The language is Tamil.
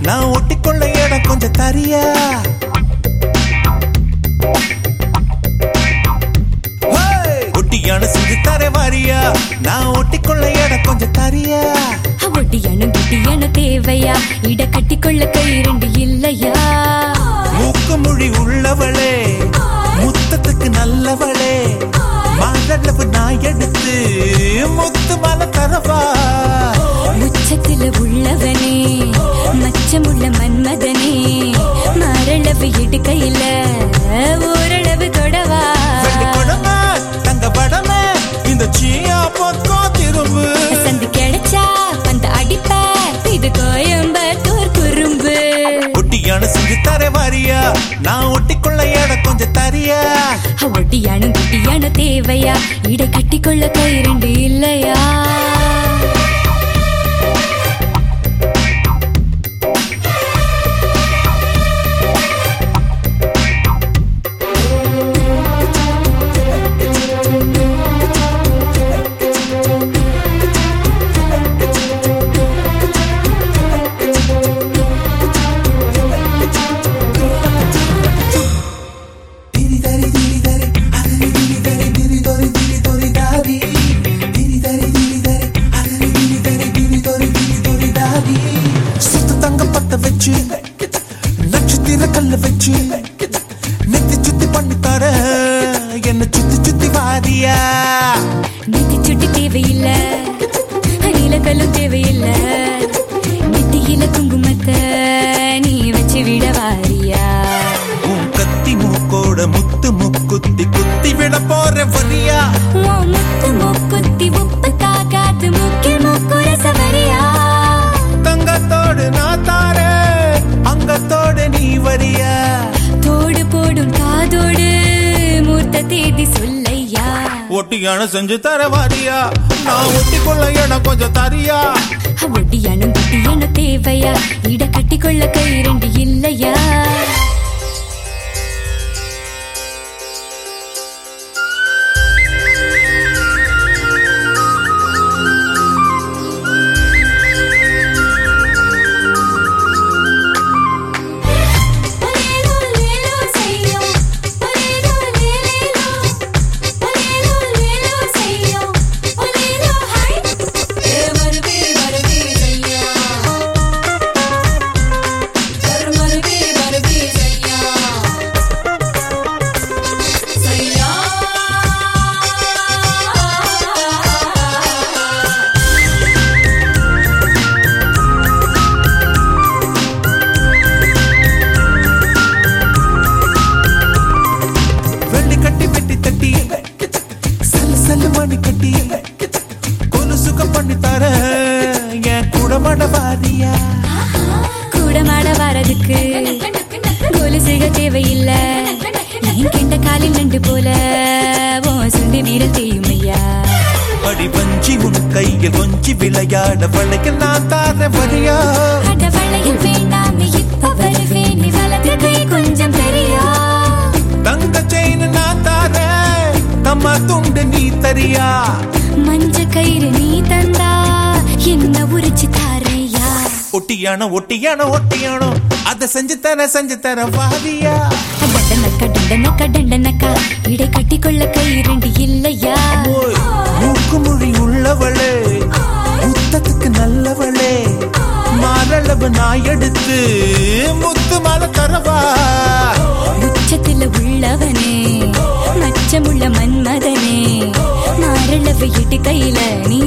நான் ஒட்டிக்கொள்ள இடம் கொஞ்சம் தரியா! ஒட்டியான செஞ்சு தர வாரியா. நான் ஒட்டிக்கொள்ள இடம் கொஞ்சம் தரியா. ஒட்டியான குட்டியான தேவையா? இட கட்டிக்கொள்ள கை இரண்டு இல்லையா? மூக்கு மொழி உள்ளவளே முத்தத்துக்கு நல்லவளே. மாரளவு நான் எடுத்து முத்து மல தரவா. தர வாரியா நான் ஒட்டிக்கொள்ள இடம் கொஞ்சம் தரியா ஒட்டியான குட்டியான தேவையா? இட கட்டிக்கொள்ள கை இரண்டு இல்லையா? வச்சு. நட்சத்திர கல்ல வச்சு. நெத்தி சுத்தி பண்ணி தர. என்ன சுத்தி சுத்தி வாரியா. நெத்தி சுட்டி தேவையில்ல. நீலக்கல்லும் தேவையில்ல. நெத்தியில குங்குமத்தை நீ வச்சு விட வாரியா. உன் கத்தி மூக்கோட முத்து முக்குத்தி சொல்லையா? ஒட்டியான செஞ்சு தர வாரியா? நான் ஒட்டிக்கொள்ள இடம் கொஞ்சம் தரியா? ஒட்டியான குட்டியான தேவையா? இட கட்டிக்கொள்ள கை இரண்டு இல்லையா? மணி கட்டி கொலு சுகம் பண்ணி தர என் குடமட வாரியா? கூட மாட வரதுக்கு கொலுசுக தேவையில்ல. என் கெண்ட காலில் நண்டு போல சுண்டி வீர செய்யுமையா அடி வஞ்சி உன் கையில் கொஞ்சி விளையாட வளைக்க நான் தார வரியா? அட வளையல் வேண்டாமே இப்ப வருவேன். வலது கை தரியா மஞ்ச கயிறு நீ தந்தா என்ன உரிச்சு தாரையா ஒட்டியானோ ஒட்டியானோ ஒட்டியானோ அதை செஞ்சு தர செஞ்சு தர வாரியா டண்டனக்கா டண்டனக்கா டண்டனக்கா இடை கட்டிக்கொள்ள கை இரண்டு இல்லையா மூக்கு மொழி உள்ளவளே முத்தத்துக்கு நல்லவளே மாரளவு நான் எடுத்து இட்டு கையில நீ